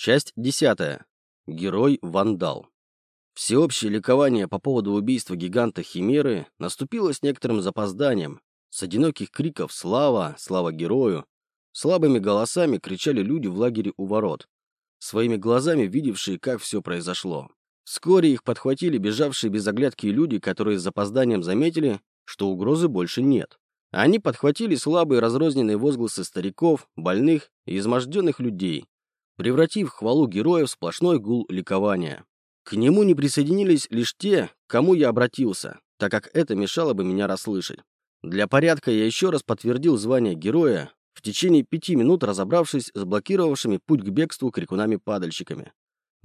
Часть 10. Герой-вандал. Всеобщее ликование по поводу убийства гиганта Химеры наступило с некоторым запозданием. С одиноких криков «Слава! Слава герою!» слабыми голосами кричали люди в лагере у ворот, своими глазами видевшие, как все произошло. Вскоре их подхватили бежавшие без оглядки люди, которые с запозданием заметили, что угрозы больше нет. Они подхватили слабые разрозненные возгласы стариков, больных и изможденных людей, превратив хвалу героя в сплошной гул ликования. К нему не присоединились лишь те, к кому я обратился, так как это мешало бы меня расслышать. Для порядка я еще раз подтвердил звание героя, в течение пяти минут разобравшись с блокировавшими путь к бегству крикунами-падальщиками.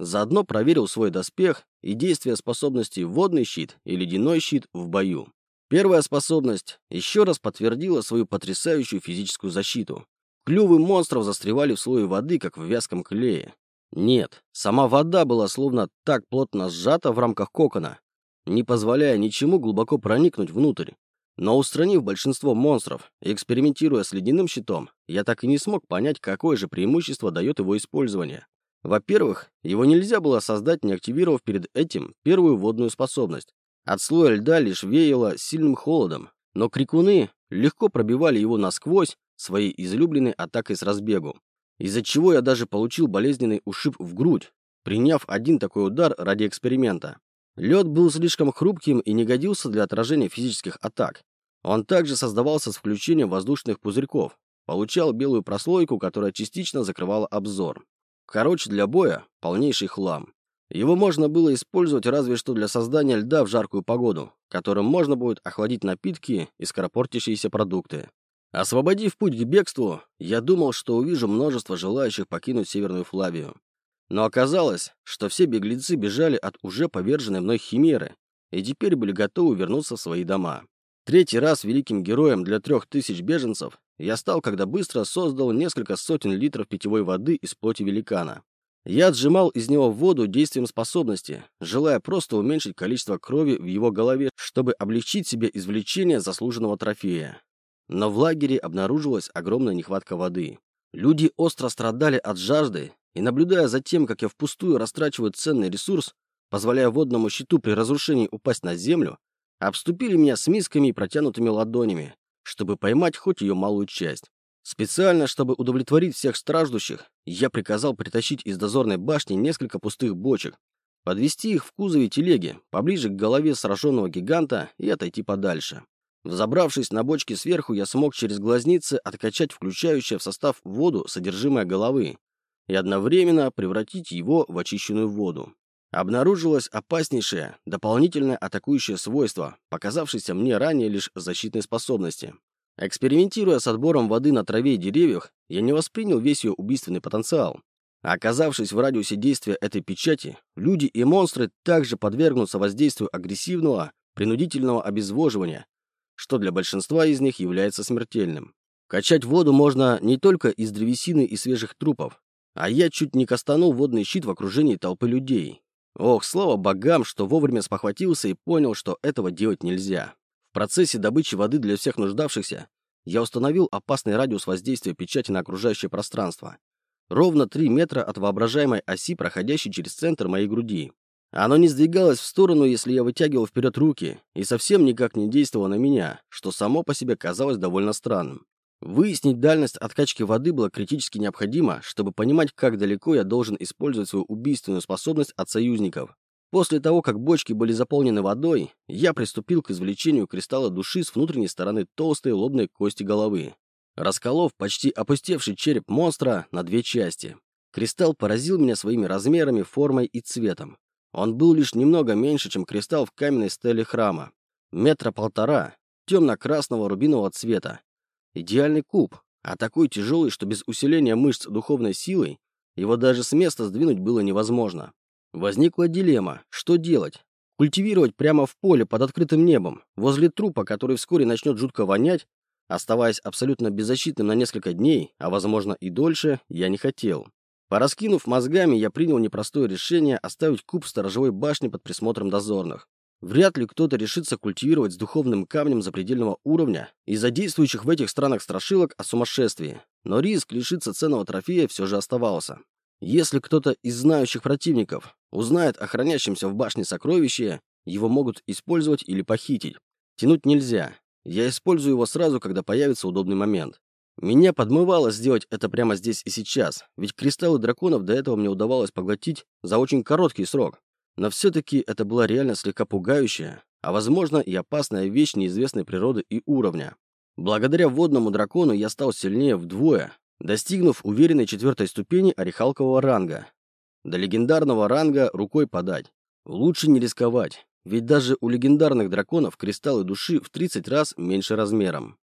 Заодно проверил свой доспех и действия способностей водный щит и ледяной щит в бою. Первая способность еще раз подтвердила свою потрясающую физическую защиту. Клювы монстров застревали в слое воды, как в вязком клее. Нет, сама вода была словно так плотно сжата в рамках кокона, не позволяя ничему глубоко проникнуть внутрь. Но устранив большинство монстров и экспериментируя с ледяным щитом, я так и не смог понять, какое же преимущество дает его использование. Во-первых, его нельзя было создать, не активировав перед этим первую водную способность. От слоя льда лишь веяло сильным холодом, но крикуны легко пробивали его насквозь своей излюбленной атакой с разбегу, из-за чего я даже получил болезненный ушиб в грудь, приняв один такой удар ради эксперимента. Лед был слишком хрупким и не годился для отражения физических атак. Он также создавался с включением воздушных пузырьков, получал белую прослойку, которая частично закрывала обзор. Короче, для боя полнейший хлам. Его можно было использовать разве что для создания льда в жаркую погоду, которым можно будет охладить напитки и скоропортящиеся продукты. Освободив путь к бегству, я думал, что увижу множество желающих покинуть Северную Флавию. Но оказалось, что все беглецы бежали от уже поверженной мной химеры и теперь были готовы вернуться в свои дома. Третий раз великим героем для трех тысяч беженцев я стал, когда быстро создал несколько сотен литров питьевой воды из плоти великана. Я отжимал из него воду действием способности, желая просто уменьшить количество крови в его голове, чтобы облегчить себе извлечение заслуженного трофея. Но в лагере обнаружилась огромная нехватка воды. Люди остро страдали от жажды, и наблюдая за тем, как я впустую растрачиваю ценный ресурс, позволяя водному щиту при разрушении упасть на землю, обступили меня с мисками и протянутыми ладонями, чтобы поймать хоть ее малую часть. Специально, чтобы удовлетворить всех страждущих, я приказал притащить из дозорной башни несколько пустых бочек, подвести их в кузове телеги, поближе к голове сраженного гиганта и отойти подальше. Взобравшись на бочки сверху, я смог через глазницы откачать включающее в состав воду содержимое головы и одновременно превратить его в очищенную воду. Обнаружилось опаснейшее, дополнительное атакующее свойство, показавшееся мне ранее лишь защитной способности. Экспериментируя с отбором воды на траве и деревьях, я не воспринял весь ее убийственный потенциал. оказавшись в радиусе действия этой печати, люди и монстры также подвергнутся воздействию агрессивного, принудительного обезвоживания, что для большинства из них является смертельным. Качать воду можно не только из древесины и свежих трупов, а я чуть не кастанул водный щит в окружении толпы людей. Ох, слава богам, что вовремя спохватился и понял, что этого делать нельзя. В процессе добычи воды для всех нуждавшихся я установил опасный радиус воздействия печати на окружающее пространство. Ровно 3 метра от воображаемой оси, проходящей через центр моей груди. Оно не сдвигалось в сторону, если я вытягивал вперед руки, и совсем никак не действовало на меня, что само по себе казалось довольно странным. Выяснить дальность откачки воды было критически необходимо, чтобы понимать, как далеко я должен использовать свою убийственную способность от союзников. После того, как бочки были заполнены водой, я приступил к извлечению кристалла души с внутренней стороны толстой лобной кости головы, расколов почти опустевший череп монстра на две части. Кристалл поразил меня своими размерами, формой и цветом. Он был лишь немного меньше, чем кристалл в каменной стеле храма. Метра полтора, темно-красного рубинового цвета. Идеальный куб, а такой тяжелый, что без усиления мышц духовной силой его даже с места сдвинуть было невозможно. Возникла дилемма, что делать? Культивировать прямо в поле под открытым небом, возле трупа, который вскоре начнет жутко вонять, оставаясь абсолютно беззащитным на несколько дней, а возможно и дольше, я не хотел. Пораскинув мозгами, я принял непростое решение оставить куб сторожевой башне под присмотром дозорных. Вряд ли кто-то решится культивировать с духовным камнем запредельного уровня из-за действующих в этих странах страшилок о сумасшествии. Но риск лишиться ценного трофея все же оставался. Если кто-то из знающих противников узнает о хранящемся в башне сокровище, его могут использовать или похитить. Тянуть нельзя. Я использую его сразу, когда появится удобный момент. Меня подмывало сделать это прямо здесь и сейчас, ведь кристаллы драконов до этого мне удавалось поглотить за очень короткий срок. Но все-таки это была реально слегка пугающая, а возможно и опасная вещь неизвестной природы и уровня. Благодаря водному дракону я стал сильнее вдвое, достигнув уверенной четвертой ступени орехалкового ранга. До легендарного ранга рукой подать. Лучше не рисковать, ведь даже у легендарных драконов кристаллы души в 30 раз меньше размером.